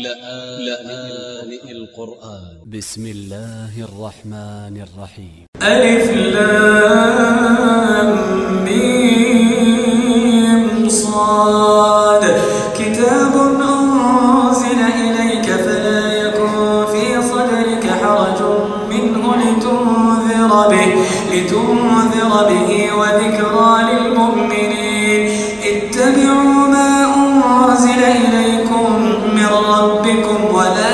لآن القرآن. ب س م الله الرحمن الرحيم. ألف لام ميم صاد. كتاب أنزل إليك فلا يكن في صدرك حرج منه لتنذر به لتنذر به وذكرى للمؤمنين. اتبعوا ربكم ولا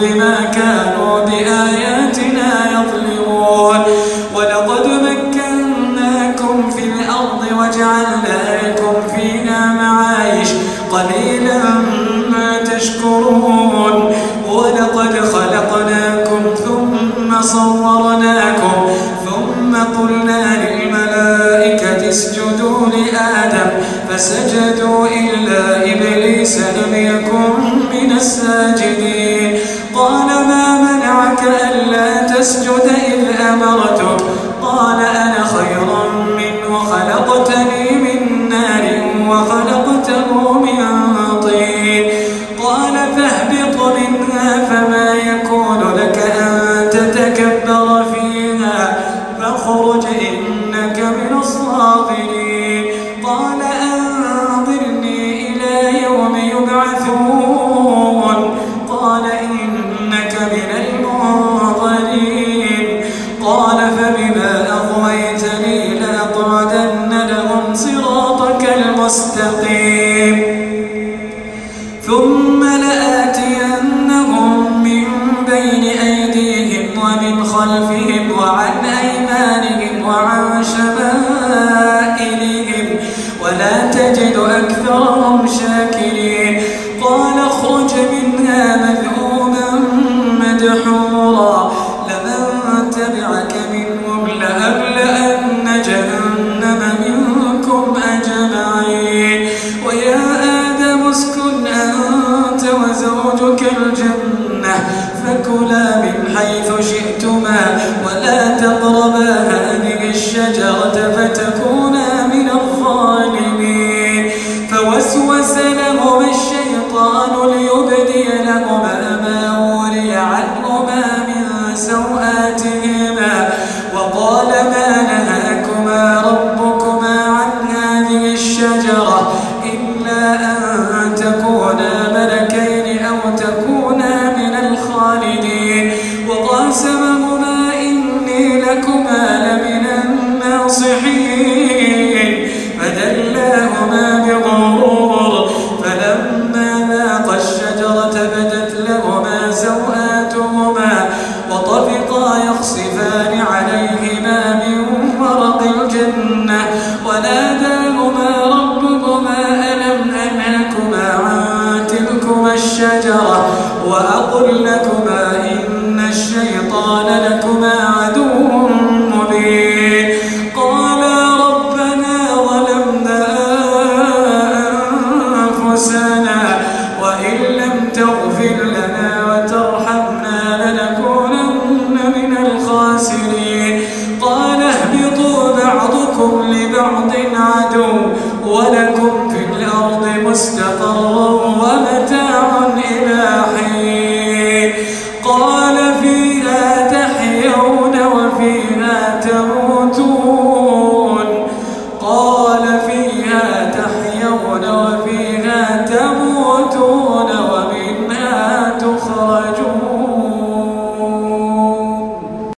بما كانوا المستقيم ثم لآتينهم من بين أيديهم ومن خلفهم وعن أيمانهم وعن شمائلهم. ولا تجد أكثرهم شاكرين فوسوس لهما الشيطان ليبدي لهما ما وري عنهما من سوآتهما وقال ما نهاكما ربكما عن هذه الشجرة إلا أن تكونا ملكين أو تكونا من الخالدين. وقاسمهما إني لكما لمن الناصحين. فدلاهما بغرور وأقل لكما إن الشيطان لكما